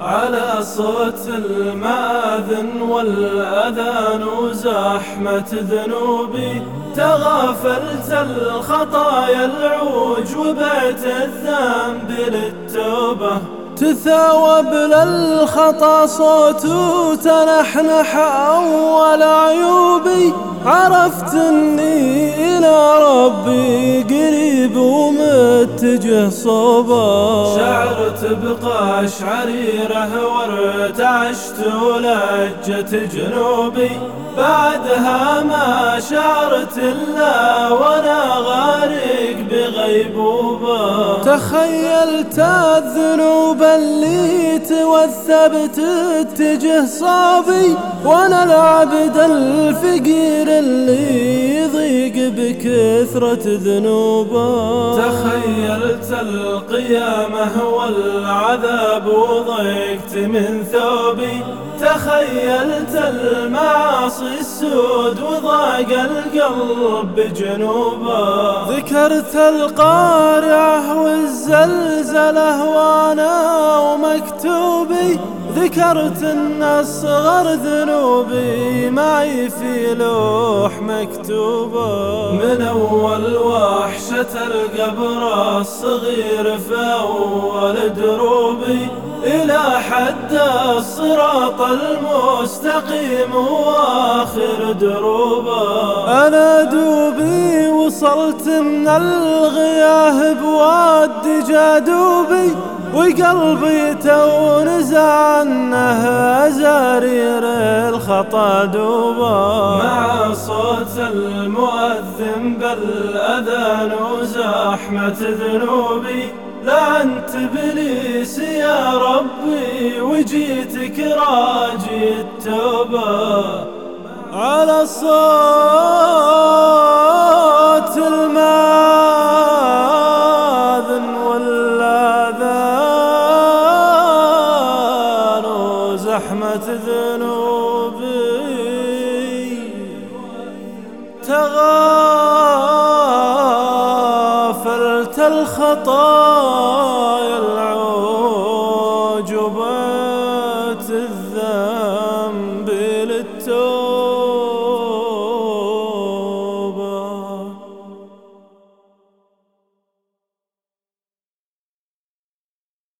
على صوت المآذن والأذان وزحمة ذنوبي تغافلت الخطايا العوج وبعت الذنب للتوبة. تثاوب للخطا صوت تنحنح أول عيوبي. عرفت إني إلى ربي قريب ومتجه صوبة. شعرت بقاش عريرة وارتعشت ولجت جنوبي. بعدها ما شعرت إلا وأنا غارق بغيبوبه تخيلت الذنوب اللي توثبت اتجه صابي وأنا العبد الفقير اللي بكثرة ذنوبه. تخيلت القيامة والعذاب وضيقت من ثوبي. تخيلت المعاصي السود وضاق القلب بجنوبه. ذكرت القارعة والزلزلة وأنا ومكتوبي. ذكرت أن أصغر ذنوبي معي في لوح مكتوبة. من أول وحشة القبر الصغير في اول دروبي إلى حد الصراط المستقيم وآخر دروبة. أنا وصلت من الغياة بواد جادوبي وقلبي تو نزع عنه زرير الخطا دوبا. مع صوت المؤذن بالأذان وزحمة ذنوبي لعنت إبليس يا ربي وجيتك راجي التوبة. على صوت وزحمة ذنوبي تغافلت الخطايا.